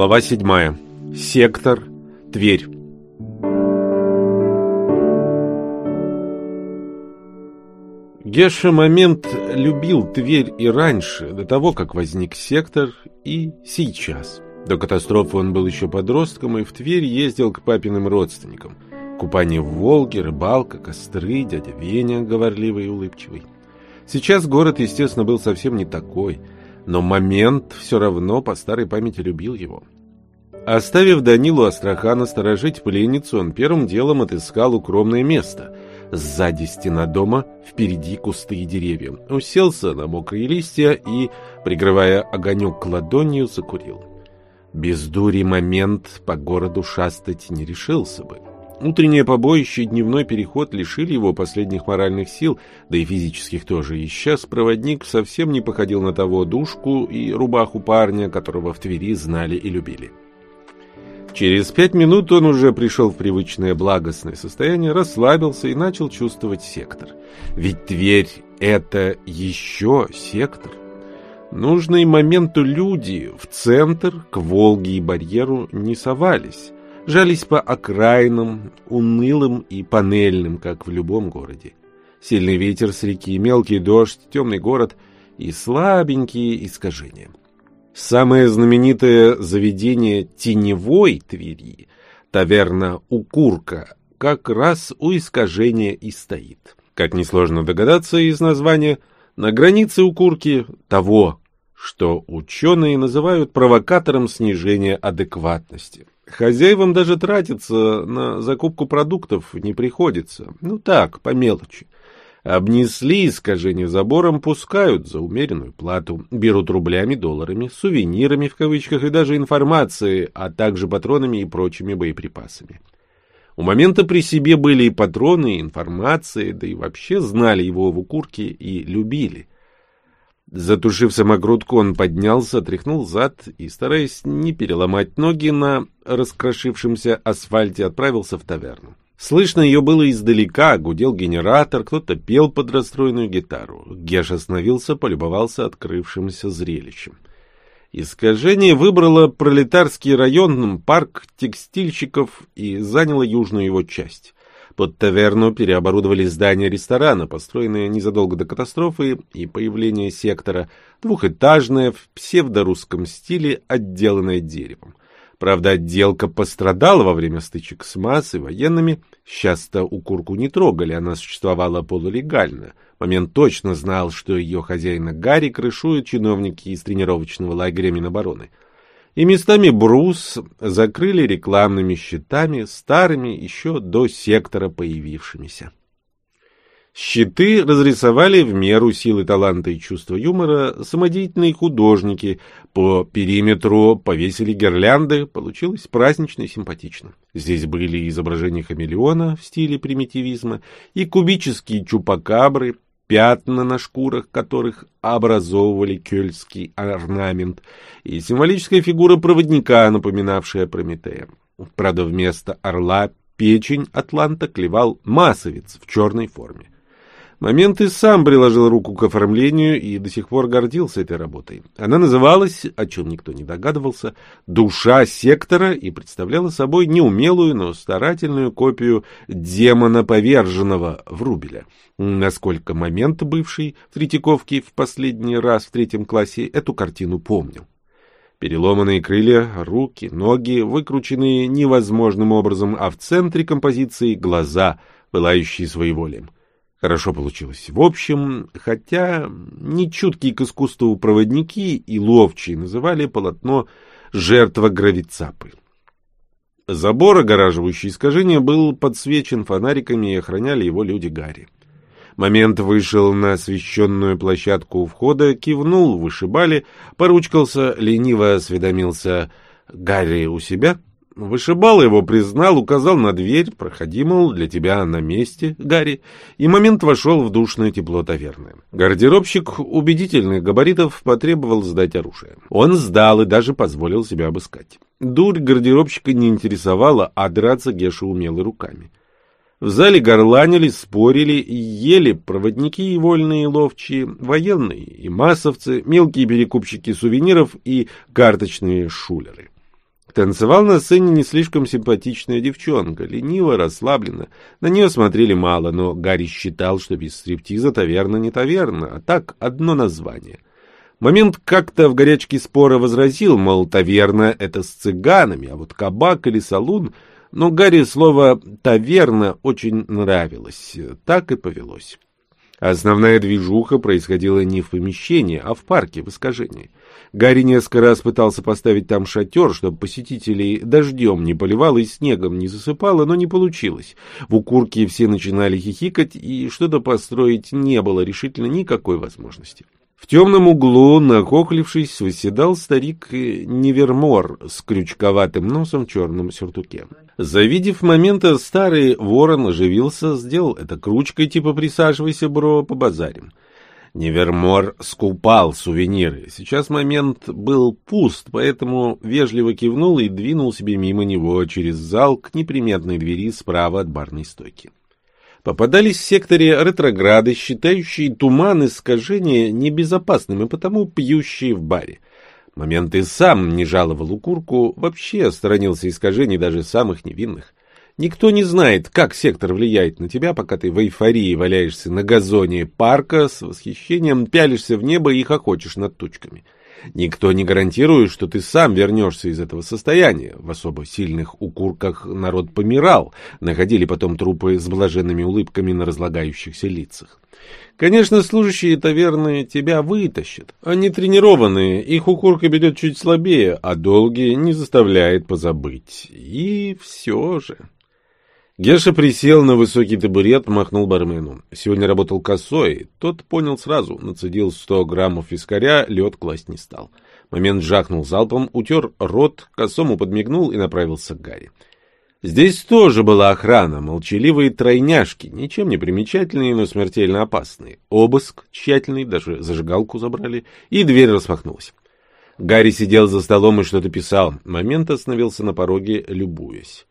Глава 7. Сектор. Тверь. Геша момент любил Тверь и раньше, до того, как возник сектор, и сейчас. До катастрофы он был еще подростком и в Тверь ездил к папиным родственникам. Купание в Волге, рыбалка, костры, дядя Веня, говорливый и улыбчивый. Сейчас город, естественно, был совсем не такой – но момент все равно по старой памяти любил его. Оставив Данилу Астрахана сторожить пленницу, он первым делом отыскал укромное место. Сзади стена дома, впереди кусты и деревья. Уселся на мокрые листья и, прикрывая огонек ладонью, закурил. Без дури момент по городу шастать не решился бы. Утреннее побоище и дневной переход лишили его последних моральных сил, да и физических тоже, и сейчас проводник совсем не походил на того душку и рубаху парня, которого в Твери знали и любили. Через пять минут он уже пришел в привычное благостное состояние, расслабился и начал чувствовать сектор. Ведь Тверь — это еще сектор. Нужный моменту люди в центр, к Волге и барьеру не совались жались по окраинам, унылым и панельным, как в любом городе. Сильный ветер с реки, мелкий дождь, темный город и слабенькие искажения. Самое знаменитое заведение теневой Твери, таверна «Укурка», как раз у искажения и стоит. Как несложно догадаться из названия, на границе Укурки того, что ученые называют провокатором снижения адекватности. Хозяевам даже тратиться на закупку продуктов не приходится. Ну так, по мелочи. Обнесли искажение забором, пускают за умеренную плату, берут рублями, долларами, сувенирами в кавычках и даже информацией, а также патронами и прочими боеприпасами. У момента при себе были и патроны, и информация, да и вообще знали его в укурке и любили. Затушив самокрутку, он поднялся, тряхнул зад и, стараясь не переломать ноги на раскрошившемся асфальте, отправился в таверну. Слышно ее было издалека, гудел генератор, кто-то пел под расстроенную гитару. Геш остановился, полюбовался открывшимся зрелищем. Искажение выбрало пролетарский район, парк текстильщиков и заняло южную его часть. Под таверну переоборудовали здание ресторана, построенное незадолго до катастрофы и появления сектора, двухэтажное в псевдорусском стиле, отделанное деревом. Правда, отделка пострадала во время стычек с массой военными. Сейчас-то укурку не трогали, она существовала полулегально. Момент точно знал, что ее хозяина Гарри крышуют чиновники из тренировочного лагеря Минобороны и местами брус закрыли рекламными щитами, старыми еще до сектора появившимися. Щиты разрисовали в меру силы таланта и чувства юмора самодеятельные художники. По периметру повесили гирлянды, получилось празднично и симпатично. Здесь были изображения хамелеона в стиле примитивизма и кубические чупакабры, пятна на шкурах которых образовывали кельтский орнамент, и символическая фигура проводника, напоминавшая Прометея. Правда, вместо орла печень атланта клевал массовец в черной форме. Момент и сам приложил руку к оформлению и до сих пор гордился этой работой. Она называлась, о чем никто не догадывался, «Душа сектора» и представляла собой неумелую, но старательную копию демона поверженного Врубеля. Насколько момент, бывший в Третьяковке в последний раз в третьем классе, эту картину помнил. Переломанные крылья, руки, ноги, выкрученные невозможным образом, а в центре композиции глаза, пылающие своеволием. Хорошо получилось. В общем, хотя нечуткие к искусству проводники и ловчие называли полотно «жертва гравицапы». Забор, огораживающий искажение, был подсвечен фонариками и охраняли его люди Гарри. Момент вышел на освещенную площадку у входа, кивнул, вышибали, поручкался, лениво осведомился «Гарри у себя?» Вышибал его признал, указал на дверь, проходи, мол, для тебя на месте, Гарри, и момент вошел в душное тепло таверны. Гардеробщик убедительных габаритов потребовал сдать оружие. Он сдал и даже позволил себя обыскать. Дурь гардеробщика не интересовала, а драться Геша умел руками. В зале горланили, спорили и ели проводники и вольные ловчие, военные и массовцы, мелкие перекупщики сувениров и карточные шулеры. Танцевал на сцене не слишком симпатичная девчонка, лениво, расслабленно. На нее смотрели мало, но Гарри считал, что без стриптиза таверна не таверна, а так одно название. Момент как-то в горячке спора возразил, мол, таверна — это с цыганами, а вот кабак или салун... Но Гарри слово «таверна» очень нравилось, так и повелось. Основная движуха происходила не в помещении, а в парке, в искажении. Гарри несколько раз пытался поставить там шатер, чтобы посетителей дождем не поливало и снегом не засыпало, но не получилось. В укурке все начинали хихикать, и что-то построить не было решительно никакой возможности. В темном углу, нахохлившись, выседал старик Невермор с крючковатым носом в черном сюртуке. Завидев момента, старый ворон оживился, сделал это кручкой, типа «присаживайся, бро, по базарим». Невермор скупал сувениры. Сейчас момент был пуст, поэтому вежливо кивнул и двинул себе мимо него через зал к неприметной двери справа от барной стойки. Попадались в секторе ретрограды, считающие туман искажения небезопасным и потому пьющие в баре. Момент и сам не жаловал укурку, вообще сторонился искажений даже самых невинных. Никто не знает, как сектор влияет на тебя, пока ты в эйфории валяешься на газоне парка, с восхищением пялишься в небо и хохочешь над тучками. Никто не гарантирует, что ты сам вернешься из этого состояния. В особо сильных укурках народ помирал, находили потом трупы с блаженными улыбками на разлагающихся лицах. Конечно, служащие таверны тебя вытащат. Они тренированные, их укурка берет чуть слабее, а долгие не заставляет позабыть. И все же... Геша присел на высокий табурет, махнул бармену. Сегодня работал косой. Тот понял сразу. Нацедил сто граммов вискаря, лед класть не стал. Момент жахнул залпом, утер рот, косому подмигнул и направился к Гарри. Здесь тоже была охрана, молчаливые тройняшки, ничем не примечательные, но смертельно опасные. Обыск тщательный, даже зажигалку забрали, и дверь распахнулась. Гарри сидел за столом и что-то писал. Момент остановился на пороге, любуясь.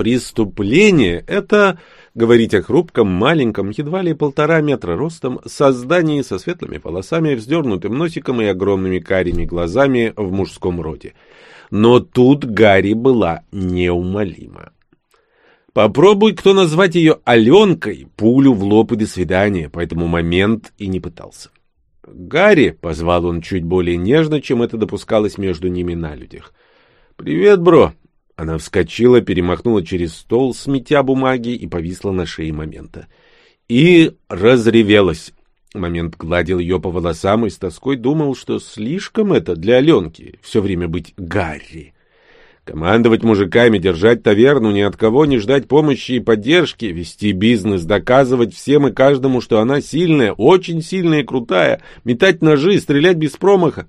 Преступление — это говорить о хрупком, маленьком, едва ли полтора метра ростом, создании со светлыми волосами, вздернутым носиком и огромными карими глазами в мужском роде. Но тут Гарри была неумолима. Попробуй кто назвать ее Аленкой, пулю в лоб и до свидания, поэтому момент и не пытался. «Гарри», — позвал он чуть более нежно, чем это допускалось между ними на людях. «Привет, бро», она вскочила, перемахнула через стол, сметя бумаги, и повисла на шее момента. И разревелась. Момент гладил ее по волосам и с тоской думал, что слишком это для Аленки, все время быть Гарри. Командовать мужиками, держать таверну, ни от кого не ждать помощи и поддержки, вести бизнес, доказывать всем и каждому, что она сильная, очень сильная и крутая, метать ножи, стрелять без промаха.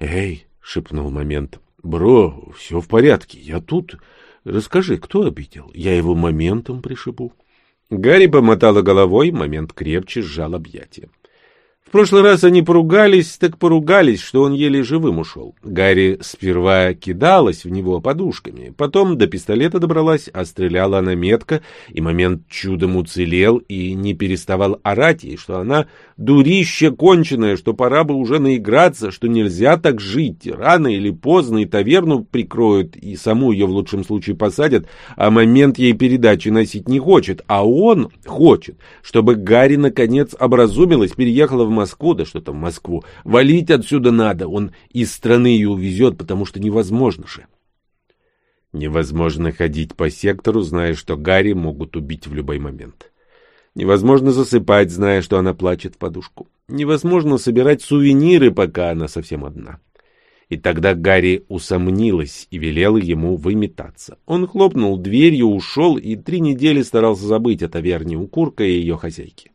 «Эй!» — шепнул момент. «Бро, все в порядке, я тут. Расскажи, кто обидел? Я его моментом пришибу». Гарри помотала головой, момент крепче сжал объятия. В прошлый раз они поругались, так поругались, что он еле живым ушел. Гарри сперва кидалась в него подушками, потом до пистолета добралась, а стреляла она метко, и момент чудом уцелел и не переставал орать ей, что она дурище конченая, что пора бы уже наиграться, что нельзя так жить, рано или поздно и таверну прикроют, и саму ее в лучшем случае посадят, а момент ей передачи носить не хочет, а он хочет, чтобы Гарри наконец образумилась, переехала в Москву, да что там в Москву, валить отсюда надо, он из страны ее увезет, потому что невозможно же. Невозможно ходить по сектору, зная, что Гарри могут убить в любой момент. Невозможно засыпать, зная, что она плачет в подушку. Невозможно собирать сувениры, пока она совсем одна. И тогда Гарри усомнилась и велела ему выметаться. Он хлопнул дверью, ушел и три недели старался забыть о таверне у Курка и ее хозяйки.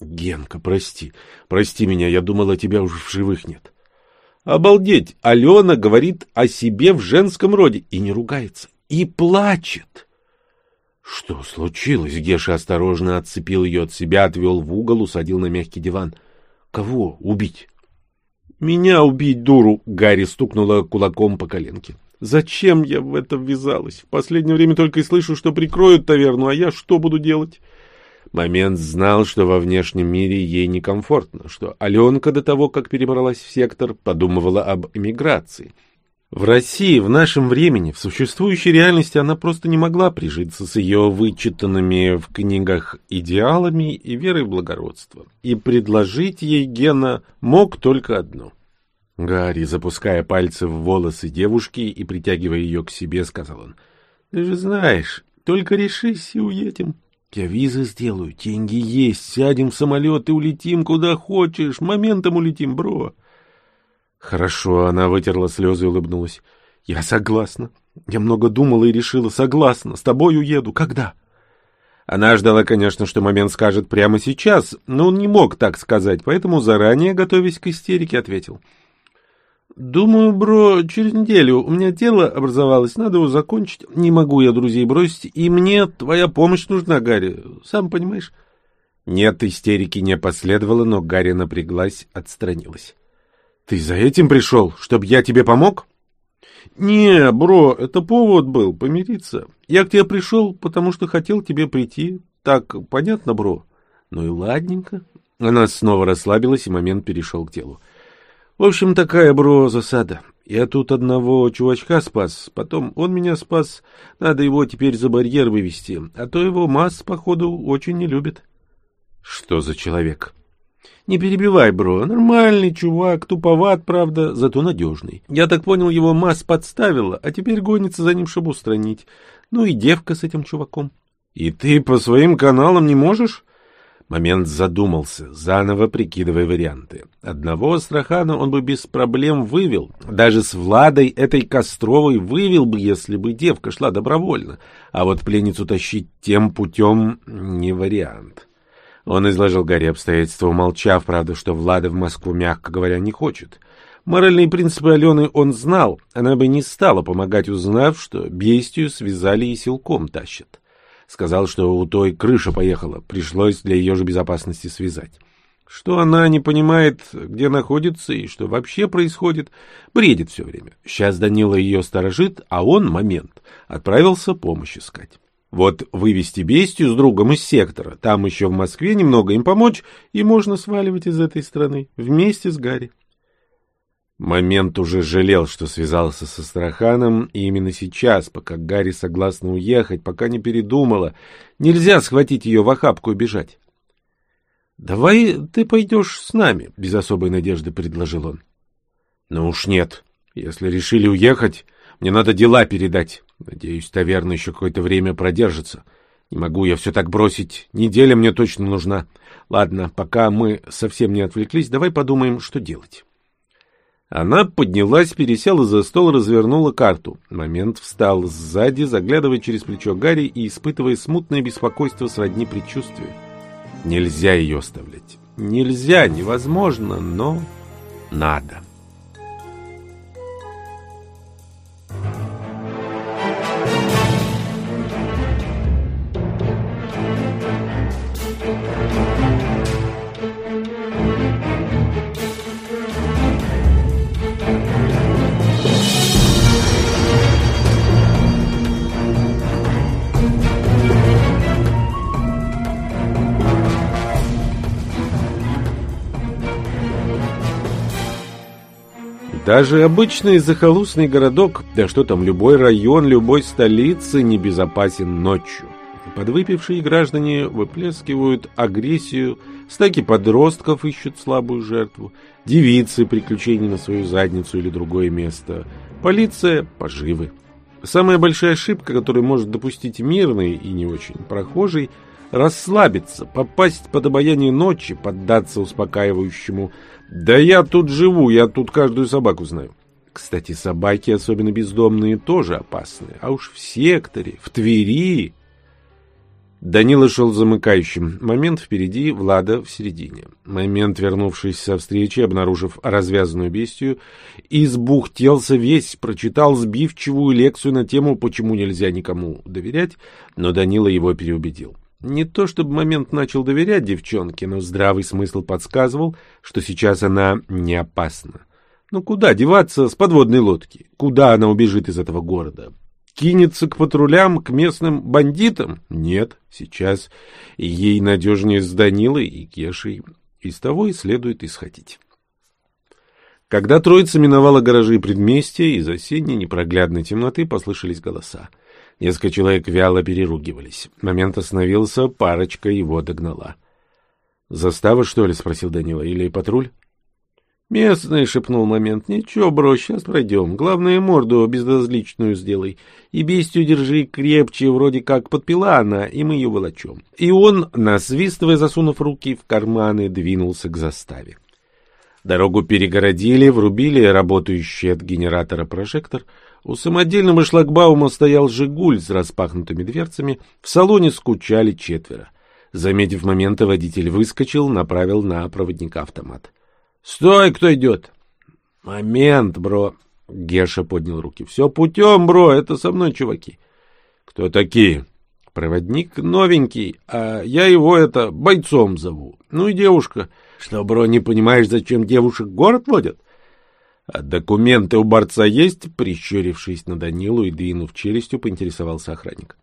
Генка, прости. Прости меня, я думала, тебя уже в живых нет. Обалдеть! Алена говорит о себе в женском роде и не ругается, и плачет. Что случилось? Геша осторожно отцепил ее от себя, отвел в угол, усадил на мягкий диван. Кого убить? Меня убить, дуру! Гарри стукнула кулаком по коленке. Зачем я в это ввязалась? В последнее время только и слышу, что прикроют таверну, а я что буду делать? Момент знал, что во внешнем мире ей некомфортно, что Аленка до того, как перебралась в сектор, подумывала об эмиграции. В России в нашем времени, в существующей реальности, она просто не могла прижиться с ее вычитанными в книгах идеалами и верой в благородство. И предложить ей Гена мог только одно. Гарри, запуская пальцы в волосы девушки и притягивая ее к себе, сказал он, «Ты же знаешь, только решись и уедем. Я визы сделаю, деньги есть, сядем в самолет и улетим куда хочешь, моментом улетим, бро». Хорошо, она вытерла слезы и улыбнулась. Я согласна. Я много думала и решила, согласна, с тобой уеду. Когда? Она ждала, конечно, что момент скажет прямо сейчас, но он не мог так сказать, поэтому заранее, готовясь к истерике, ответил. «Думаю, бро, через неделю. У меня дело образовалось, надо его закончить. Не могу я друзей бросить, и мне твоя помощь нужна, Гарри. Сам понимаешь?» Нет, истерики не последовало, но Гарри напряглась, отстранилась. Ты за этим пришел, чтобы я тебе помог? Не, бро, это повод был помириться. Я к тебе пришел, потому что хотел тебе прийти. Так, понятно, бро? Ну и ладненько. Она снова расслабилась, и момент перешел к делу. В общем, такая, бро, засада. Я тут одного чувачка спас, потом он меня спас. Надо его теперь за барьер вывести, а то его масс, походу, очень не любит. Что за человек? Не перебивай, бро. Нормальный чувак, туповат, правда, зато надежный. Я так понял, его масс подставила, а теперь гонится за ним, чтобы устранить. Ну и девка с этим чуваком. И ты по своим каналам не можешь? Момент задумался, заново прикидывая варианты. Одного Астрахана он бы без проблем вывел. Даже с Владой этой Костровой вывел бы, если бы девка шла добровольно. А вот пленницу тащить тем путем не вариант. Он изложил Гарри обстоятельства, умолчав, правда, что Влада в Москву, мягко говоря, не хочет. Моральные принципы Алены он знал, она бы не стала помогать, узнав, что бестию связали и силком тащат. Сказал, что у той крыша поехала, пришлось для ее же безопасности связать. Что она не понимает, где находится и что вообще происходит, бредит все время. Сейчас Данила ее сторожит, а он, момент, отправился помощь искать. Вот вывести бестию с другом из сектора, там еще в Москве немного им помочь, и можно сваливать из этой страны вместе с Гарри. Момент уже жалел, что связался со Страханом, и именно сейчас, пока Гарри согласна уехать, пока не передумала, нельзя схватить ее в охапку и бежать. — Давай ты пойдешь с нами, — без особой надежды предложил он. — Ну уж нет. Если решили уехать, мне надо дела передать. Надеюсь, таверна еще какое-то время продержится. Не могу я все так бросить. Неделя мне точно нужна. Ладно, пока мы совсем не отвлеклись, давай подумаем, что делать. Она поднялась, пересела за стол, развернула карту. Момент встал сзади, заглядывая через плечо Гарри и испытывая смутное беспокойство сродни предчувствию. Нельзя ее оставлять. Нельзя, невозможно, но надо. Даже обычный захолустный городок, да что там, любой район, любой столицы небезопасен ночью. Подвыпившие граждане выплескивают агрессию, стаки подростков ищут слабую жертву, девицы приключений на свою задницу или другое место, полиция – поживы. Самая большая ошибка, которую может допустить мирный и не очень прохожий – расслабиться, попасть под обаяние ночи, поддаться успокаивающему «Да я тут живу, я тут каждую собаку знаю». Кстати, собаки, особенно бездомные, тоже опасны. А уж в секторе, в Твери... Данила шел замыкающим. Момент впереди, Влада в середине. Момент, вернувшись со встречи, обнаружив развязанную бестию, избухтелся весь, прочитал сбивчивую лекцию на тему «Почему нельзя никому доверять», но Данила его переубедил. Не то чтобы момент начал доверять девчонке, но здравый смысл подсказывал, что сейчас она не опасна. Ну куда деваться с подводной лодки? Куда она убежит из этого города? Кинется к патрулям, к местным бандитам? Нет, сейчас ей надежнее с Данилой и Кешей. Из того и следует исходить. Когда троица миновала гаражи и предместья, из осенней непроглядной темноты послышались голоса. Несколько человек вяло переругивались. Момент остановился, парочка его догнала. «Застава, что ли?» — спросил Данила. «Или патруль?» «Местный», — шепнул момент. «Ничего, бро, сейчас пройдем. Главное, морду безразличную сделай. И бестию держи крепче, вроде как подпила она, и мы ее волочем». И он, насвистывая, засунув руки в карманы, двинулся к заставе. Дорогу перегородили, врубили работающий от генератора прожектор. У самодельного шлагбаума стоял «Жигуль» с распахнутыми дверцами. В салоне скучали четверо. Заметив момента, водитель выскочил, направил на проводника автомат. «Стой, кто идет!» «Момент, бро!» Геша поднял руки. «Все путем, бро, это со мной чуваки». «Кто такие?» «Проводник новенький, а я его это бойцом зову. Ну и девушка». Что, бро, не понимаешь, зачем девушек город водят? А документы у борца есть? Прищурившись на Данилу и двинув челюстью, поинтересовался охранник.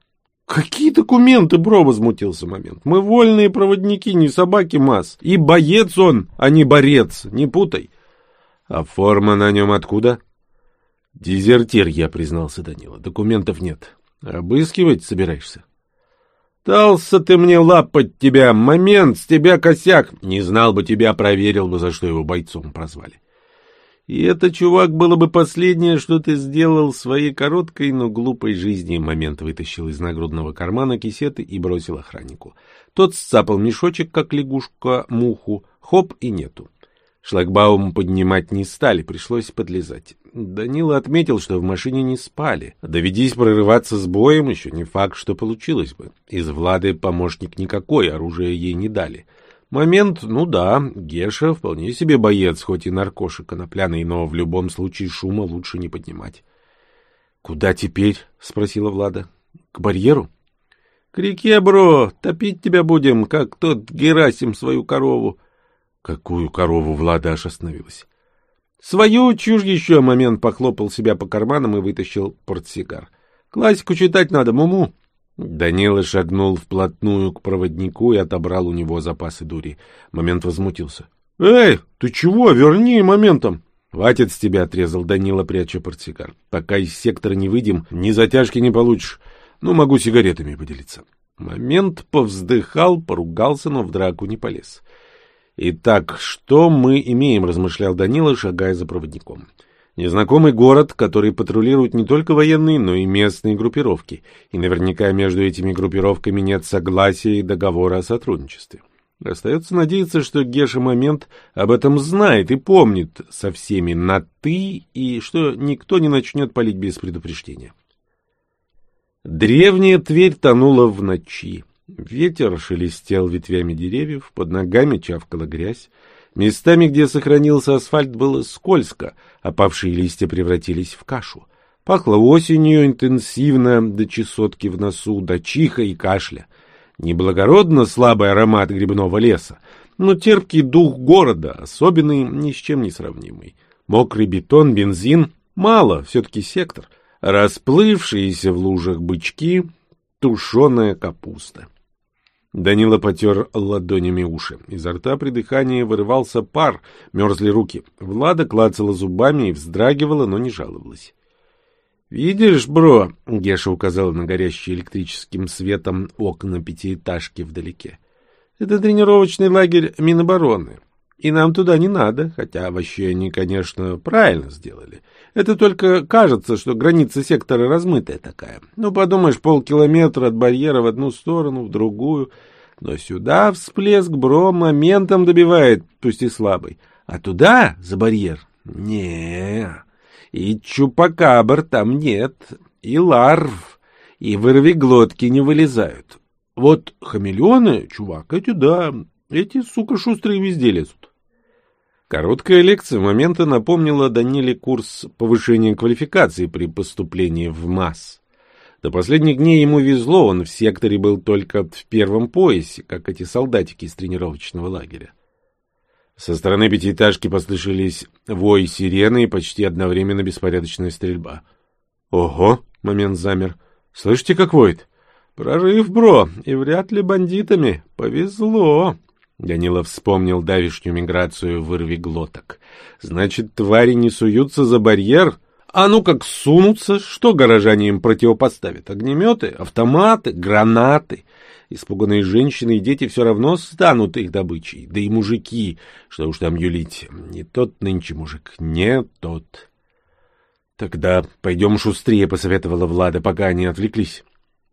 «Какие документы, бро?» — возмутился момент. «Мы вольные проводники, не собаки масс. И боец он, а не борец, не путай». «А форма на нем откуда?» «Дезертир», — я признался Данила. «Документов нет. Обыскивать собираешься?» Дался ты мне лапать тебя, момент, с тебя косяк. Не знал бы тебя, проверил бы, за что его бойцом прозвали. И это, чувак, было бы последнее, что ты сделал в своей короткой, но глупой жизни. Момент вытащил из нагрудного кармана кисеты и бросил охраннику. Тот сцапал мешочек, как лягушка, муху, хоп и нету. Шлагбаум поднимать не стали, пришлось подлезать. Данила отметил, что в машине не спали. Доведись прорываться с боем, еще не факт, что получилось бы. Из Влады помощник никакой, оружие ей не дали. Момент, ну да, Геша вполне себе боец, хоть и наркоша конопляный, но в любом случае шума лучше не поднимать. — Куда теперь? — спросила Влада. — К барьеру? — К реке, бро, топить тебя будем, как тот Герасим свою корову. Какую корову Влада аж остановилась? Свою чушь еще момент похлопал себя по карманам и вытащил портсигар. Классику читать надо, муму. Данила шагнул вплотную к проводнику и отобрал у него запасы дури. Момент возмутился. — Эй, ты чего? Верни моментом. — Хватит с тебя, — отрезал Данила, пряча портсигар. — Пока из сектора не выйдем, ни затяжки не получишь. Ну, могу сигаретами поделиться. Момент повздыхал, поругался, но в драку не полез. — «Итак, что мы имеем?» — размышлял Данила, шагая за проводником. «Незнакомый город, который патрулируют не только военные, но и местные группировки. И наверняка между этими группировками нет согласия и договора о сотрудничестве. Остается надеяться, что Геша Момент об этом знает и помнит со всеми на «ты», и что никто не начнет палить без предупреждения». Древняя Тверь тонула в ночи. Ветер шелестел ветвями деревьев, под ногами чавкала грязь. Местами, где сохранился асфальт, было скользко, опавшие листья превратились в кашу. Пахло осенью интенсивно, до чесотки в носу, до чиха и кашля. Неблагородно слабый аромат грибного леса, но терпкий дух города, особенный, ни с чем не сравнимый. Мокрый бетон, бензин — мало, все-таки сектор. Расплывшиеся в лужах бычки, тушеная капуста. Данила потер ладонями уши. Изо рта при дыхании вырывался пар, мерзли руки. Влада клацала зубами и вздрагивала, но не жаловалась. «Видишь, бро?» — Геша указала на горящие электрическим светом окна пятиэтажки вдалеке. «Это тренировочный лагерь Минобороны. И нам туда не надо, хотя вообще они, конечно, правильно сделали. Это только кажется, что граница сектора размытая такая. Ну, подумаешь, полкилометра от барьера в одну сторону, в другую. Но сюда всплеск бро моментом добивает, пусть и слабый. А туда, за барьер, не И чупакабр там нет, и ларв, и вырвиглотки не вылезают. Вот хамелеоны, чувак, эти да, эти, сука, шустрые везде лезут. Короткая лекция момента напомнила Даниле курс повышения квалификации при поступлении в МАС. До последних дней ему везло, он в секторе был только в первом поясе, как эти солдатики из тренировочного лагеря. Со стороны пятиэтажки послышались вой сирены и почти одновременно беспорядочная стрельба. «Ого!» — момент замер. «Слышите, как воет?» «Прорыв, бро, и вряд ли бандитами. Повезло!» Данилов вспомнил давишнюю миграцию вырви глоток. Значит, твари не суются за барьер? А ну как сунутся, что горожане им противопоставят? Огнеметы, автоматы, гранаты. Испуганные женщины и дети все равно станут их добычей. Да и мужики, что уж там юлить, не тот нынче мужик, не тот. Тогда пойдем шустрее, посоветовала Влада, пока они отвлеклись.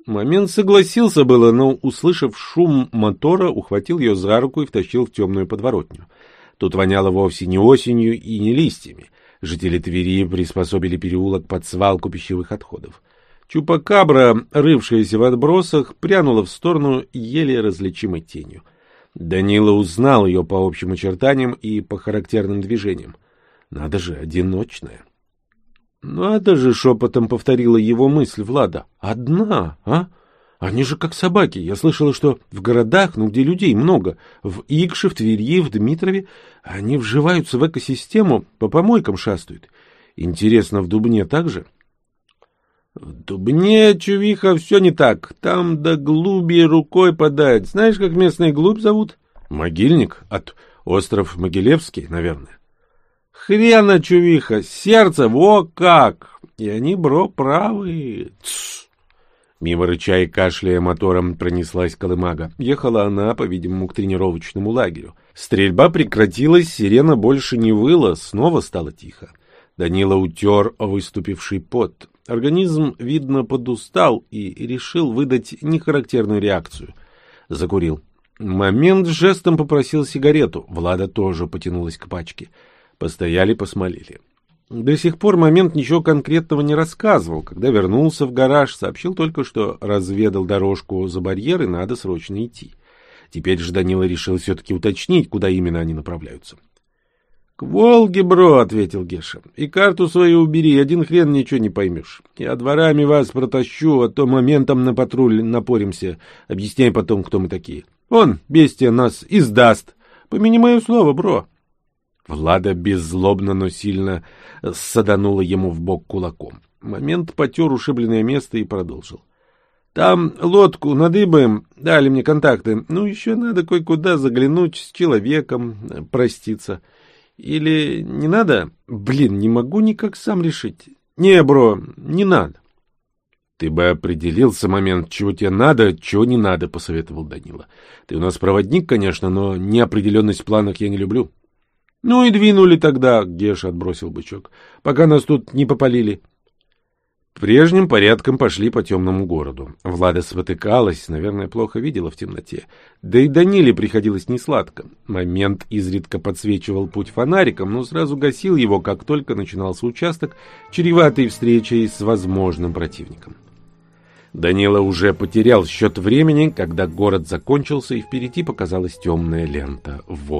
Момент согласился было, но, услышав шум мотора, ухватил ее за руку и втащил в темную подворотню. Тут воняло вовсе не осенью и не листьями. Жители Твери приспособили переулок под свалку пищевых отходов. Чупакабра, рывшаяся в отбросах, прянула в сторону еле различимой тенью. Данила узнал ее по общим очертаниям и по характерным движениям. Надо же, одиночная. «Надо же!» — шепотом повторила его мысль Влада. «Одна, а? Они же как собаки. Я слышала, что в городах, ну, где людей много, в Икше, в Твери, в Дмитрове, они вживаются в экосистему, по помойкам шастают. Интересно, в Дубне так же?» «В Дубне, Чувиха, все не так. Там до глуби рукой подать. Знаешь, как местный глубь зовут?» «Могильник? От остров Могилевский, наверное». Хрена, чувиха, сердце, во как! И они, бро, правы. Тс. Мимо рыча и кашляя мотором пронеслась колымага. Ехала она, по-видимому, к тренировочному лагерю. Стрельба прекратилась, сирена больше не выла, снова стало тихо. Данила утер выступивший пот. Организм, видно, подустал и решил выдать нехарактерную реакцию. Закурил. Момент жестом попросил сигарету. Влада тоже потянулась к пачке. — Постояли, посмолили. До сих пор момент ничего конкретного не рассказывал. Когда вернулся в гараж, сообщил только, что разведал дорожку за барьер и надо срочно идти. Теперь же Данила решил все-таки уточнить, куда именно они направляются. — К Волге, бро, — ответил Геша. — И карту свою убери, один хрен ничего не поймешь. Я дворами вас протащу, а то моментом на патруль напоримся. Объясняй потом, кто мы такие. Он, бестия, нас издаст. Помяни мое слово, бро. Влада беззлобно, но сильно саданула ему в бок кулаком. Момент потер ушибленное место и продолжил. Там лодку надыбаем, дали мне контакты. Ну, еще надо кое-куда заглянуть с человеком, проститься. Или не надо? Блин, не могу никак сам решить. Не, бро, не надо. Ты бы определился момент, чего тебе надо, чего не надо, посоветовал Данила. Ты у нас проводник, конечно, но неопределенность в планах я не люблю. Ну и двинули тогда, Геш отбросил бычок, пока нас тут не попалили. Прежним порядком пошли по темному городу. Влада спотыкалась, наверное, плохо видела в темноте. Да и Даниле приходилось несладко. Момент изредка подсвечивал путь фонариком, но сразу гасил его, как только начинался участок, чреватый встречей с возможным противником. Данила уже потерял счет времени, когда город закончился, и впереди показалась темная лента в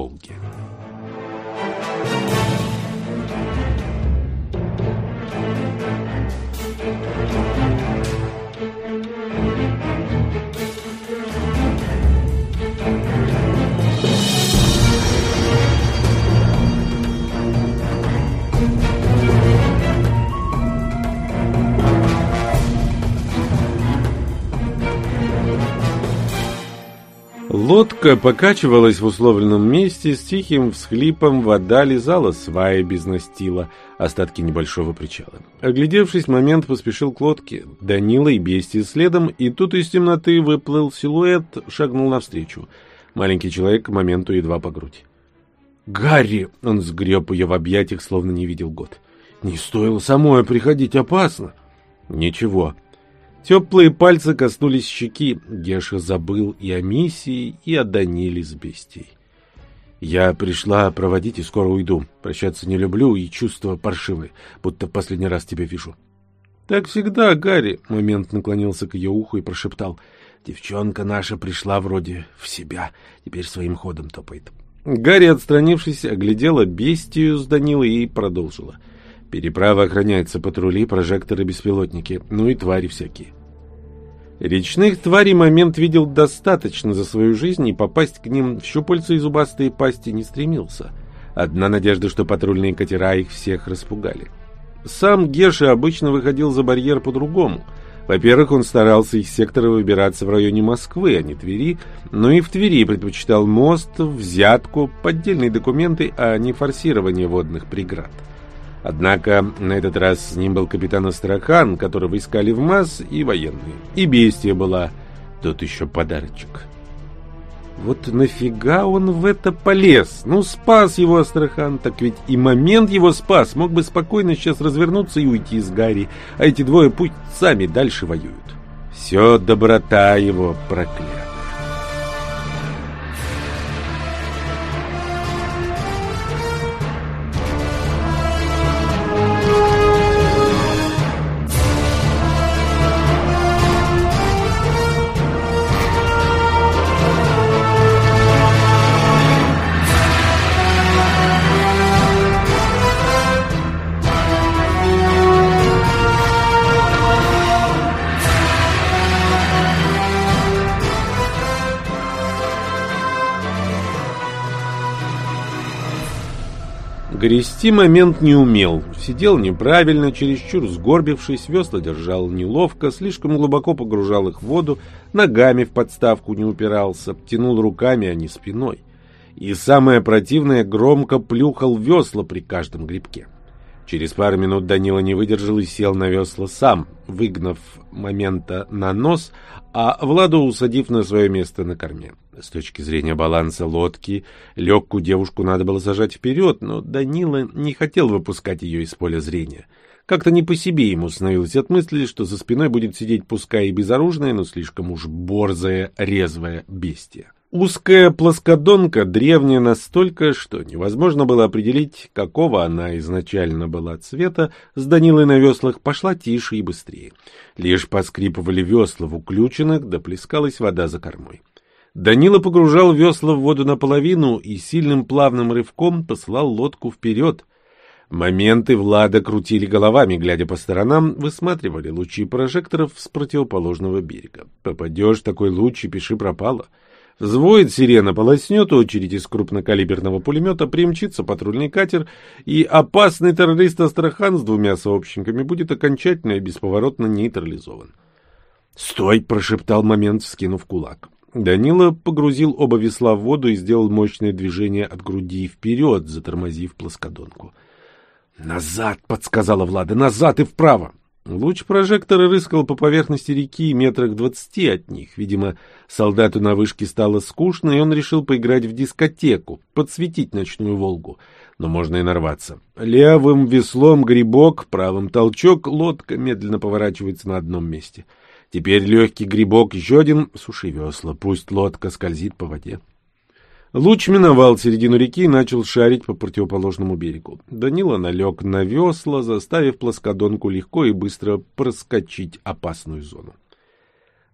Лодка покачивалась в условленном месте, с тихим всхлипом вода лизала сваи без настила, остатки небольшого причала. Оглядевшись, момент поспешил к лодке. Данила и Бестия следом, и тут из темноты выплыл силуэт, шагнул навстречу. Маленький человек к моменту едва по грудь. «Гарри!» — он сгреб ее в объятиях, словно не видел год. «Не стоило самой приходить, опасно!» «Ничего, Теплые пальцы коснулись щеки. Геша забыл и о миссии, и о Даниле с бестией. Я пришла проводить и скоро уйду. Прощаться не люблю, и чувства паршивые, будто последний раз тебя вижу. Так всегда, Гарри, момент наклонился к ее уху и прошептал. Девчонка наша пришла вроде в себя, теперь своим ходом топает. Гарри, отстранившись, оглядела бестию с Данилой и продолжила. — Переправа охраняется, патрули, прожекторы, беспилотники, ну и твари всякие. Речных тварей момент видел достаточно за свою жизнь, и попасть к ним в щупальца и зубастые пасти не стремился. Одна надежда, что патрульные катера их всех распугали. Сам Геша обычно выходил за барьер по-другому. Во-первых, он старался из сектора выбираться в районе Москвы, а не Твери, но и в Твери предпочитал мост, взятку, поддельные документы, а не форсирование водных преград. Однако на этот раз с ним был капитан Астрахан, которого искали в масс, и военные. И бестия была. Тут еще подарочек. Вот нафига он в это полез? Ну, спас его Астрахан, так ведь и момент его спас. Мог бы спокойно сейчас развернуться и уйти из Гарри, а эти двое пусть сами дальше воюют. Все доброта его проклята. Грести момент не умел. Сидел неправильно, чересчур сгорбившись, весла держал неловко, слишком глубоко погружал их в воду, ногами в подставку не упирался, тянул руками, а не спиной. И самое противное, громко плюхал весла при каждом грибке. Через пару минут Данила не выдержал и сел на весла сам, выгнав момента на нос, а Владу усадив на свое место на корме. С точки зрения баланса лодки, легкую девушку надо было сажать вперед, но Данила не хотел выпускать ее из поля зрения. Как-то не по себе ему становилось от мысли, что за спиной будет сидеть пускай и безоружная, но слишком уж борзая, резвая бестия. Узкая плоскодонка, древняя настолько, что невозможно было определить, какого она изначально была цвета, с Данилой на веслах пошла тише и быстрее. Лишь поскрипывали весла в уключенных, да плескалась вода за кормой. Данила погружал весла в воду наполовину и сильным плавным рывком посылал лодку вперед. Моменты Влада крутили головами, глядя по сторонам, высматривали лучи прожекторов с противоположного берега. Попадешь такой луч и пиши пропало. Взвоет сирена, полоснет очередь из крупнокалиберного пулемета, примчится патрульный катер, и опасный террорист Астрахан с двумя сообщниками будет окончательно и бесповоротно нейтрализован. «Стой!» — прошептал момент, скинув кулак. Данила погрузил оба весла в воду и сделал мощное движение от груди вперед, затормозив плоскодонку. «Назад!» — подсказала Влада. «Назад и вправо!» Луч прожектора рыскал по поверхности реки метрах двадцати от них. Видимо, солдату на вышке стало скучно, и он решил поиграть в дискотеку, подсветить ночную «Волгу». Но можно и нарваться. Левым веслом грибок, правым толчок, лодка медленно поворачивается на одном месте — Теперь легкий грибок, еще один, суши весла, пусть лодка скользит по воде. Луч миновал середину реки и начал шарить по противоположному берегу. Данила налег на весла, заставив плоскодонку легко и быстро проскочить опасную зону.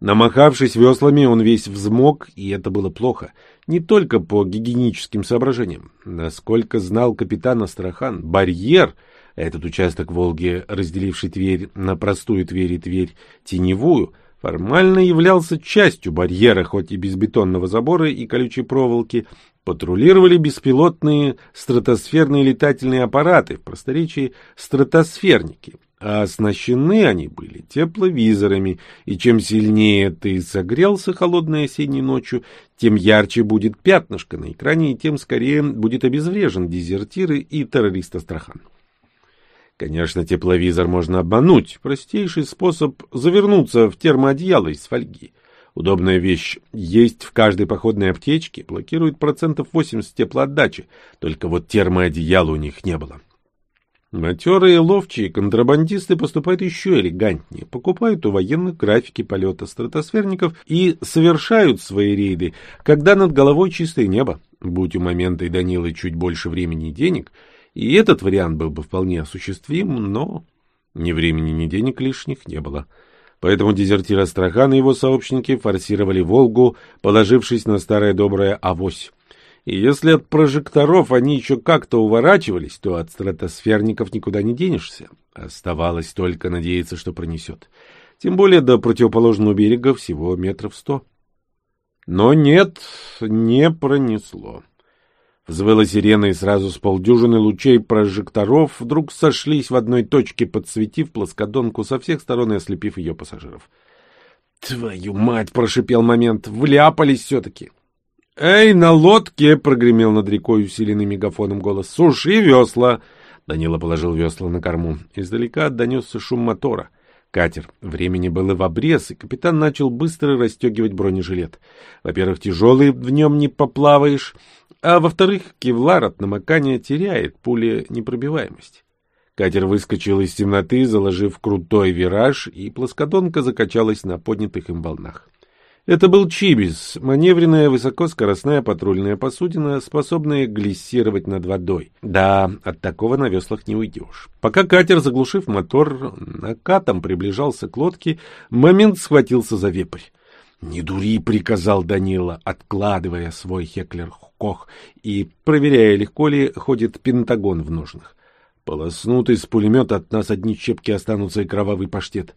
Намахавшись веслами, он весь взмок, и это было плохо. Не только по гигиеническим соображениям. Насколько знал капитан Астрахан, барьер — этот участок Волги, разделивший Тверь на простую Тверь и Тверь теневую, формально являлся частью барьера, хоть и без бетонного забора и колючей проволоки, патрулировали беспилотные стратосферные летательные аппараты, в просторечии стратосферники, а оснащены они были тепловизорами, и чем сильнее ты согрелся холодной осенней ночью, тем ярче будет пятнышко на экране, и тем скорее будет обезврежен дезертиры и террорист Астрахан. Конечно, тепловизор можно обмануть. Простейший способ завернуться в термоодеяло из фольги. Удобная вещь есть в каждой походной аптечке, блокирует процентов 80 теплоотдачи, только вот термоодеяла у них не было. Матерые ловчие контрабандисты поступают еще элегантнее, покупают у военных графики полета стратосферников и совершают свои рейды, когда над головой чистое небо. Будь у момента и Данилы чуть больше времени и денег — и этот вариант был бы вполне осуществим, но ни времени, ни денег лишних не было. Поэтому дезертир Астрахан и его сообщники форсировали «Волгу», положившись на старое доброе «Авось». И если от прожекторов они еще как-то уворачивались, то от стратосферников никуда не денешься. Оставалось только надеяться, что пронесет. Тем более до противоположного берега всего метров сто. Но нет, не пронесло. Взвыла сирена, и сразу с полдюжины лучей прожекторов вдруг сошлись в одной точке, подсветив плоскодонку со всех сторон и ослепив ее пассажиров. «Твою мать!» — прошипел момент. «Вляпались все-таки!» «Эй, на лодке!» — прогремел над рекой усиленный мегафоном голос. «Суши весла!» Данила положил весла на корму. Издалека донесся шум мотора. Катер. Времени было в обрез, и капитан начал быстро расстегивать бронежилет. Во-первых, тяжелый, в нем не поплаваешь а во-вторых, кевлар от намокания теряет пули непробиваемость. Катер выскочил из темноты, заложив крутой вираж, и плоскодонка закачалась на поднятых им волнах. Это был Чибис, маневренная высокоскоростная патрульная посудина, способная глиссировать над водой. Да, от такого на веслах не уйдешь. Пока катер, заглушив мотор, накатом приближался к лодке, момент схватился за вепрь. «Не дури», — приказал Данила, откладывая свой Хеклер Кох и проверяя, легко ли ходит Пентагон в ножнах. Полоснут из пулемета от нас одни щепки останутся и кровавый паштет.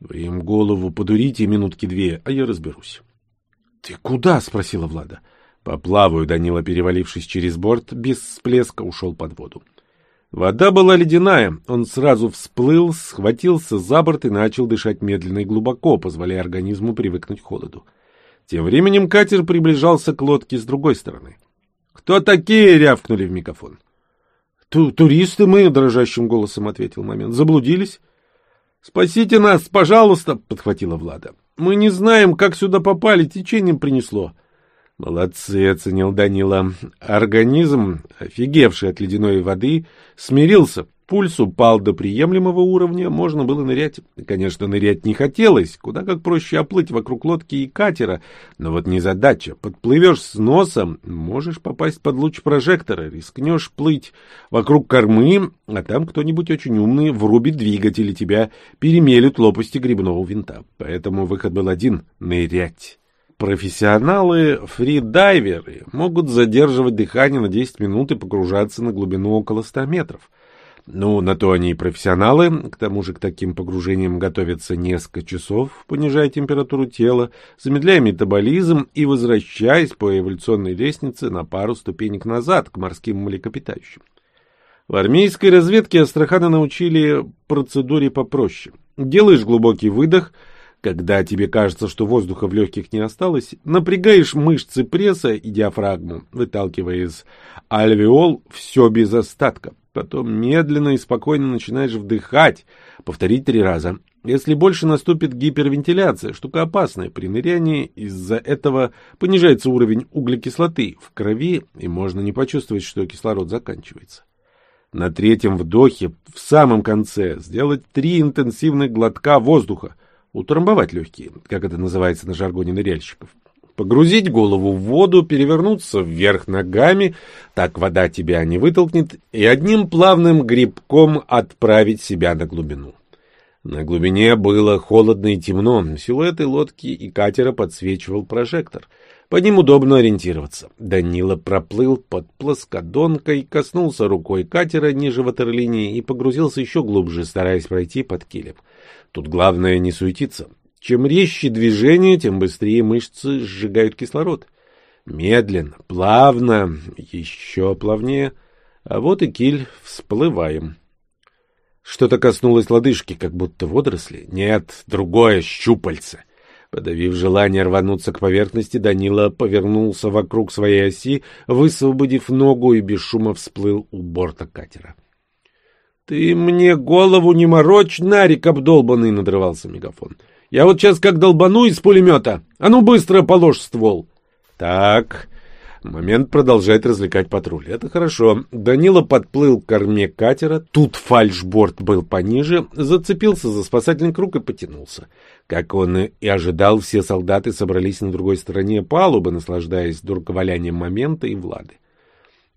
Вы им голову подурите минутки две, а я разберусь. — Ты куда? — спросила Влада. — Поплаваю, Данила, перевалившись через борт, без всплеска ушел под воду. Вода была ледяная, он сразу всплыл, схватился за борт и начал дышать медленно и глубоко, позволяя организму привыкнуть к холоду. Тем временем катер приближался к лодке с другой стороны. «Кто такие?» — рявкнули в микрофон. Ту «Туристы мы», — дрожащим голосом ответил момент. «Заблудились?» «Спасите нас, пожалуйста!» — подхватила Влада. «Мы не знаем, как сюда попали, течением принесло». Молодцы, оценил Данила. Организм, офигевший от ледяной воды, смирился. Пульс упал до приемлемого уровня, можно было нырять. Конечно, нырять не хотелось, куда как проще оплыть вокруг лодки и катера. Но вот не задача. Подплывешь с носом, можешь попасть под луч прожектора, рискнешь плыть вокруг кормы, а там кто-нибудь очень умный врубит двигатель и тебя перемелют лопасти грибного винта. Поэтому выход был один — нырять. Профессионалы, фридайверы, могут задерживать дыхание на 10 минут и погружаться на глубину около 100 метров. Ну, на то они и профессионалы, к тому же к таким погружениям готовятся несколько часов, понижая температуру тела, замедляя метаболизм и возвращаясь по эволюционной лестнице на пару ступенек назад к морским млекопитающим. В армейской разведке Астрахана научили процедуре попроще. Делаешь глубокий выдох — когда тебе кажется, что воздуха в легких не осталось, напрягаешь мышцы пресса и диафрагму, выталкивая из альвеол все без остатка. Потом медленно и спокойно начинаешь вдыхать, повторить три раза. Если больше наступит гипервентиляция, штука опасная, при нырянии из-за этого понижается уровень углекислоты в крови, и можно не почувствовать, что кислород заканчивается. На третьем вдохе, в самом конце, сделать три интенсивных глотка воздуха — утрамбовать легкие, как это называется на жаргоне ныряльщиков. Погрузить голову в воду, перевернуться вверх ногами, так вода тебя не вытолкнет, и одним плавным грибком отправить себя на глубину. На глубине было холодно и темно, силуэты лодки и катера подсвечивал прожектор. По ним удобно ориентироваться. Данила проплыл под плоскодонкой, коснулся рукой катера ниже ватерлинии и погрузился еще глубже, стараясь пройти под килем. Тут главное не суетиться. Чем резче движение, тем быстрее мышцы сжигают кислород. Медленно, плавно, еще плавнее. А вот и киль, всплываем. Что-то коснулось лодыжки, как будто водоросли. Нет, другое, щупальце. Подавив желание рвануться к поверхности, Данила повернулся вокруг своей оси, высвободив ногу и без шума всплыл у борта катера. «Ты мне голову не морочь, нарик обдолбанный!» — надрывался мегафон. «Я вот сейчас как долбану из пулемета! А ну быстро положь ствол!» «Так...» Момент продолжает развлекать патруль. Это хорошо. Данила подплыл к корме катера. Тут фальшборд был пониже, зацепился за спасательный круг и потянулся. Как он и ожидал, все солдаты собрались на другой стороне палубы, наслаждаясь дурковалянием момента и Влады.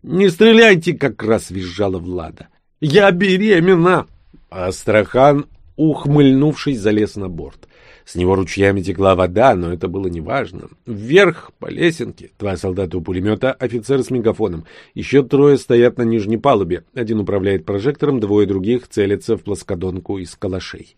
«Не стреляйте!» — как раз визжала Влада. Я беременна!» Астрахан, ухмыльнувшись, залез на борт. С него ручьями текла вода, но это было неважно. Вверх, по лесенке, два солдата у пулемета, офицер с мегафоном. Еще трое стоят на нижней палубе. Один управляет прожектором, двое других целятся в плоскодонку из калашей.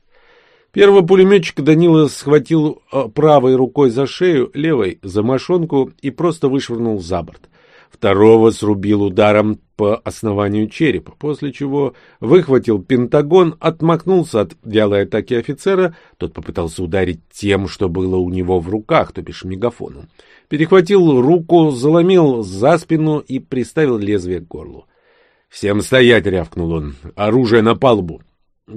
Первого пулеметчика Данила схватил э, правой рукой за шею, левой — за мошонку и просто вышвырнул за борт. Второго срубил ударом по основанию черепа, после чего выхватил пентагон, отмахнулся от вялой атаки офицера, тот попытался ударить тем, что было у него в руках, то бишь мегафоном. Перехватил руку, заломил за спину и приставил лезвие к горлу. «Всем стоять!» — рявкнул он. «Оружие на палубу!»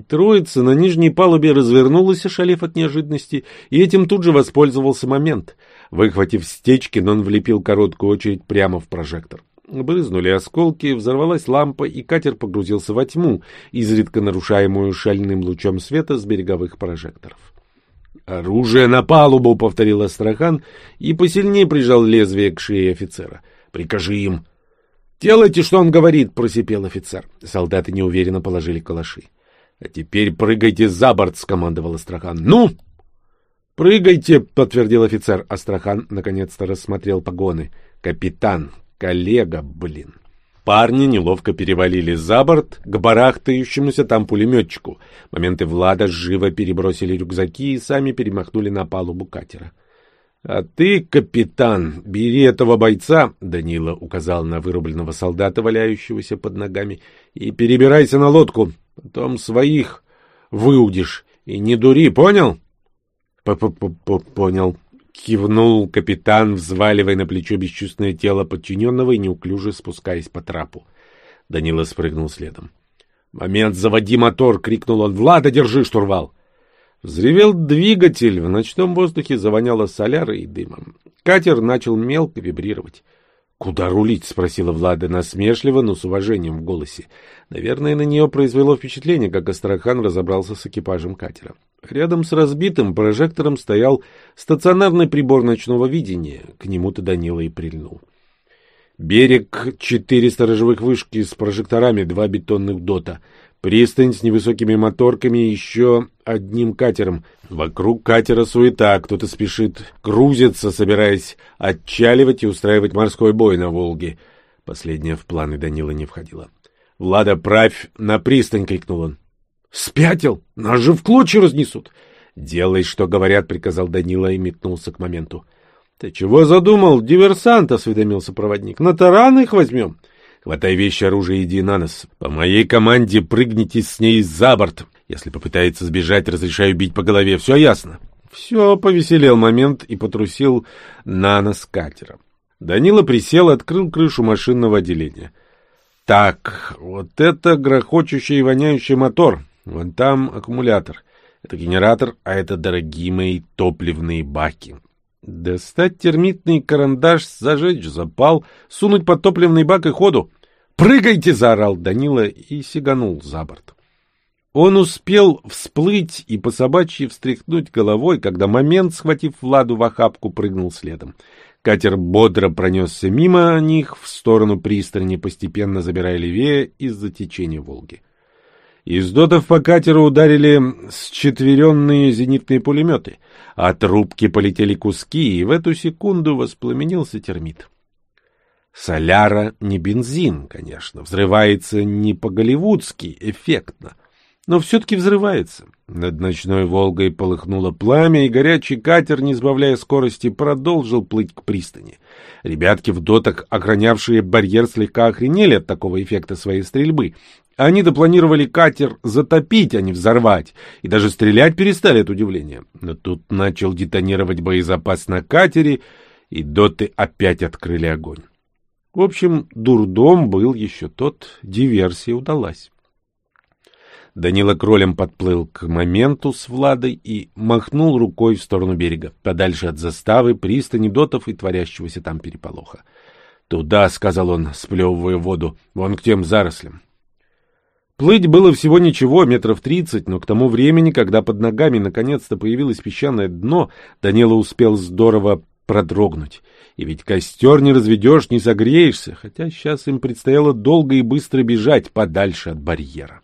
Троица на нижней палубе развернулась, ошалев от неожиданности, и этим тут же воспользовался момент. Выхватив стечкин, он влепил короткую очередь прямо в прожектор. Брызнули осколки, взорвалась лампа, и катер погрузился во тьму, изредка нарушаемую шальным лучом света с береговых прожекторов. «Оружие на палубу!» — повторил Астрахан и посильнее прижал лезвие к шее офицера. «Прикажи им!» «Делайте, что он говорит!» — просипел офицер. Солдаты неуверенно положили калаши. «А теперь прыгайте за борт!» — скомандовал Астрахан. «Ну!» «Прыгайте!» — подтвердил офицер. Астрахан наконец-то рассмотрел погоны. «Капитан! Коллега, блин!» Парни неловко перевалили за борт к барахтающемуся там пулеметчику. Моменты Влада живо перебросили рюкзаки и сами перемахнули на палубу катера. — А ты, капитан, бери этого бойца, — Данила указал на вырубленного солдата, валяющегося под ногами, — и перебирайся на лодку. Потом своих выудишь. И не дури, понял? П -п -п Понял. Кивнул капитан, взваливая на плечо бесчувственное тело подчиненного и неуклюже спускаясь по трапу. Данила спрыгнул следом. «Момент, заводи мотор!» — крикнул он. «Влада, держи штурвал!» Взревел двигатель, в ночном воздухе завоняло солярой и дымом. Катер начал мелко вибрировать. «Куда рулить?» — спросила Влада насмешливо, но с уважением в голосе. Наверное, на нее произвело впечатление, как Астрахан разобрался с экипажем катера. Рядом с разбитым прожектором стоял стационарный прибор ночного видения. К нему-то Данила и прильнул. Берег, четыре сторожевых вышки с прожекторами, два бетонных дота — Пристань с невысокими моторками и еще одним катером. Вокруг катера суета, кто-то спешит грузиться, собираясь отчаливать и устраивать морской бой на Волге. Последнее в планы Данила не входило. «Влада, правь на пристань!» — крикнул он. «Спятил! Нас же в клочья разнесут!» «Делай, что говорят», — приказал Данила и метнулся к моменту. «Ты чего задумал? Диверсант!» — осведомился проводник. «На таран их возьмем!» Хватай вещи, оружие, иди на нос. По моей команде прыгните с ней за борт. Если попытается сбежать, разрешаю бить по голове. Все ясно?» Все, повеселел момент и потрусил на нос катера. Данила присел, открыл крышу машинного отделения. «Так, вот это грохочущий и воняющий мотор. Вон там аккумулятор. Это генератор, а это, дорогие мои, топливные баки. Достать термитный карандаш, зажечь запал, сунуть под топливный бак и ходу. «Прыгайте!» — заорал Данила и сиганул за борт. Он успел всплыть и по собачьи встряхнуть головой, когда момент, схватив Владу в охапку, прыгнул следом. Катер бодро пронесся мимо них в сторону пристани, постепенно забирая левее из-за течения Волги. Из дотов по катеру ударили счетверенные зенитные пулеметы. От рубки полетели куски, и в эту секунду воспламенился термит. Соляра не бензин, конечно, взрывается не по-голливудски, эффектно, но все-таки взрывается. Над ночной Волгой полыхнуло пламя, и горячий катер, не сбавляя скорости, продолжил плыть к пристани. Ребятки в дотах, охранявшие барьер, слегка охренели от такого эффекта своей стрельбы. Они-то планировали катер затопить, а не взорвать, и даже стрелять перестали от удивления. Но тут начал детонировать боезапас на катере, и доты опять открыли огонь. В общем, дурдом был еще тот, диверсия удалась. Данила кролем подплыл к моменту с Владой и махнул рукой в сторону берега, подальше от заставы, пристани, дотов и творящегося там переполоха. «Туда», — сказал он, сплевывая воду, — «вон к тем зарослям». Плыть было всего ничего, метров тридцать, но к тому времени, когда под ногами наконец-то появилось песчаное дно, Данила успел здорово продрогнуть. И ведь костер не разведешь, не согреешься, хотя сейчас им предстояло долго и быстро бежать подальше от барьера.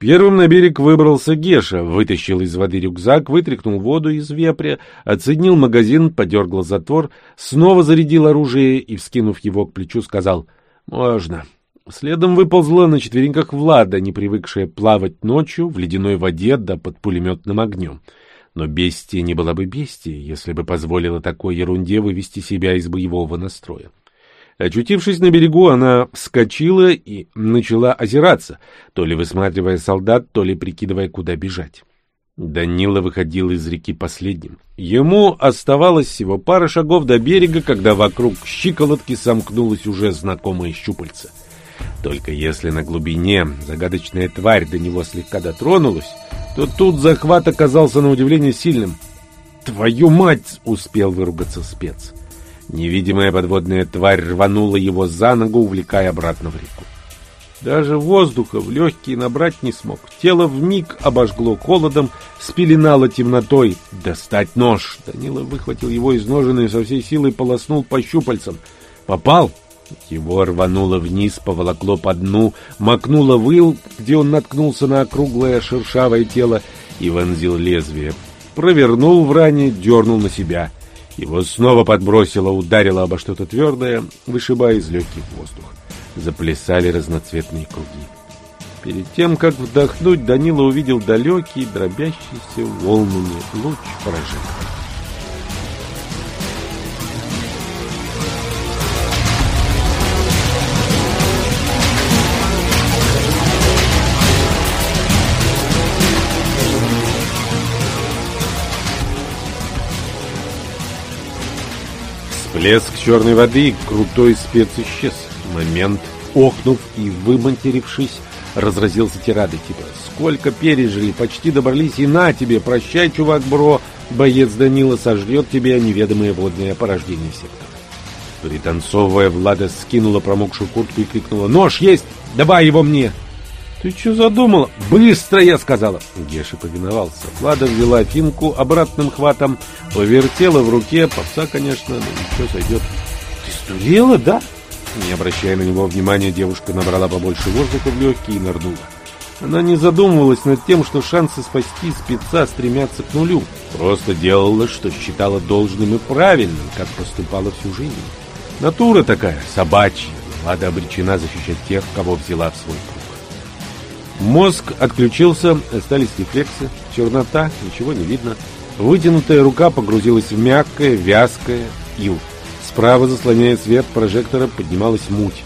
Первым на берег выбрался Геша, вытащил из воды рюкзак, вытряхнул воду из вепря, отсоединил магазин, подергал затвор, снова зарядил оружие и, вскинув его к плечу, сказал «Можно». Следом выползла на четвереньках Влада, не привыкшая плавать ночью в ледяной воде да под пулеметным огнем. Но бестия не была бы бестией, если бы позволила такой ерунде вывести себя из боевого настроя. Очутившись на берегу, она вскочила и начала озираться, то ли высматривая солдат, то ли прикидывая, куда бежать. Данила выходил из реки последним. Ему оставалось всего пара шагов до берега, когда вокруг щиколотки сомкнулась уже знакомая щупальца. Только если на глубине загадочная тварь до него слегка дотронулась, то тут захват оказался на удивление сильным. «Твою мать!» — успел выругаться спец. Невидимая подводная тварь рванула его за ногу, увлекая обратно в реку. Даже воздуха в легкие набрать не смог. Тело вмиг обожгло холодом, спеленало темнотой. «Достать нож!» Данила выхватил его из ножен и со всей силой полоснул по щупальцам. «Попал?» Его рвануло вниз, поволокло по дну, макнуло выл, где он наткнулся на округлое шершавое тело и вонзил лезвие. Провернул в ране, дернул на себя — его снова подбросило, ударило обо что-то твердое, вышибая из легких воздух. Заплясали разноцветные круги. Перед тем, как вдохнуть, Данила увидел далекий, дробящийся волнами луч поражения. Всплеск черной воды, крутой спец исчез. Момент, охнув и выматерившись, разразился тирадой типа «Сколько пережили, почти добрались, и на тебе, прощай, чувак, бро, боец Данила сожрет тебе неведомое водное порождение сектора». Пританцовывая, Влада скинула промокшую куртку и крикнула «Нож есть! Давай его мне!» «Ты что задумала?» «Быстро!» — я сказала. Геша повиновался. Влада взяла финку обратным хватом, повертела в руке. Попса, конечно, но ничего сойдет. «Ты стурела, да?» Не обращая на него внимания, девушка набрала побольше воздуха в легкие и нырнула. Она не задумывалась над тем, что шансы спасти спеца стремятся к нулю. Просто делала, что считала должным и правильным, как поступала всю жизнь. Натура такая, собачья. Влада обречена защищать тех, кого взяла в свой круг. Мозг отключился, остались рефлексы, чернота, ничего не видно. Вытянутая рука погрузилась в мягкое, вязкое ил. Справа, заслоняя свет прожектора, поднималась муть.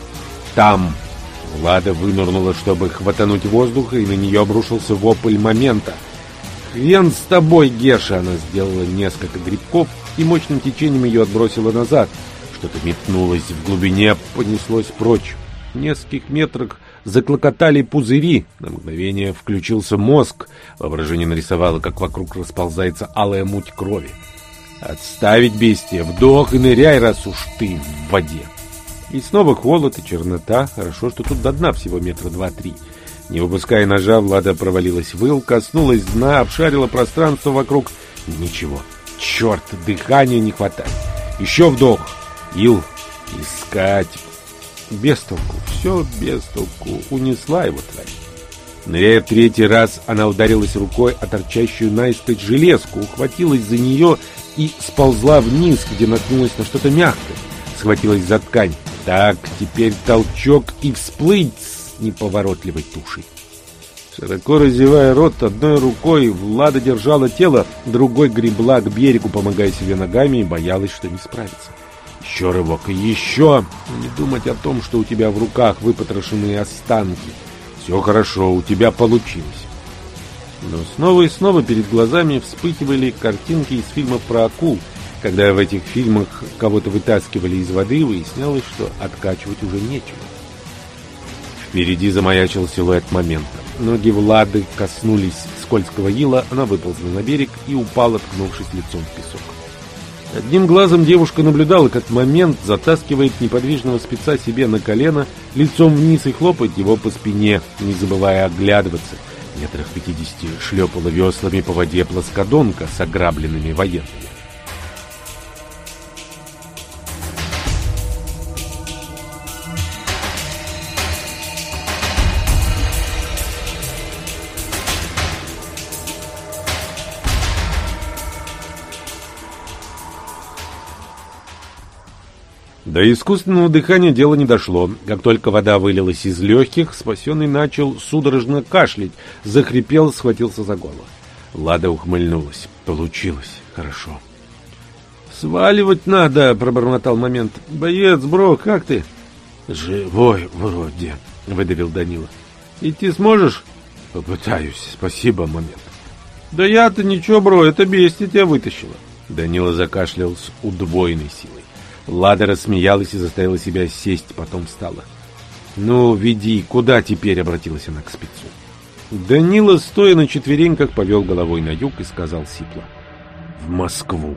Там Влада вынырнула, чтобы хватануть воздуха, и на нее обрушился вопль момента. «Хрен с тобой, Геша!» Она сделала несколько грибков и мощным течением ее отбросила назад. Что-то метнулось в глубине, понеслось прочь. В нескольких метрах заклокотали пузыри. На мгновение включился мозг. Воображение нарисовало, как вокруг расползается алая муть крови. «Отставить бестия! Вдох и ныряй, раз уж ты в воде!» И снова холод и чернота. Хорошо, что тут до дна всего метра два-три. Не выпуская ножа, Влада провалилась в ил, коснулась дна, обшарила пространство вокруг. Ничего. Черт, дыхания не хватает. Еще вдох. Ил. Искать. Без толку, все без толку. Унесла его тварь. Ныряя третий раз, она ударилась рукой о торчащую наискось железку, ухватилась за нее и сползла вниз, где наткнулась на что-то мягкое. Схватилась за ткань. Так, теперь толчок и всплыть с неповоротливой тушей. Широко разевая рот одной рукой, Влада держала тело, другой гребла к берегу, помогая себе ногами, и боялась, что не справится. Еще рывок, и еще! Не думать о том, что у тебя в руках выпотрошенные останки. Все хорошо, у тебя получилось. Но снова и снова перед глазами вспыхивали картинки из фильмов про акул. Когда в этих фильмах кого-то вытаскивали из воды, выяснялось, что откачивать уже нечего. Впереди замаячил силуэт момента. Ноги Влады коснулись скользкого ила, она выползла на берег и упала, ткнувшись лицом в песок. Одним глазом девушка наблюдала, как момент затаскивает неподвижного спеца себе на колено, лицом вниз и хлопает его по спине, не забывая оглядываться. Метрах пятидесяти шлепала веслами по воде плоскодонка с ограбленными военными. До искусственного дыхания дело не дошло. Как только вода вылилась из легких, спасенный начал судорожно кашлять, захрипел, схватился за голову. Лада ухмыльнулась. Получилось. Хорошо. «Сваливать надо», — пробормотал момент. «Боец, бро, как ты?» «Живой вроде», — выдавил Данила. «Идти сможешь?» «Попытаюсь. Спасибо, момент». «Да я-то ничего, бро, это бестия тебя вытащила». Данила закашлял с удвоенной силой. Лада рассмеялась и заставила себя сесть, потом встала. «Ну, веди, куда теперь?» — обратилась она к спецу. Данила, стоя на четвереньках, повел головой на юг и сказал сипло. «В Москву».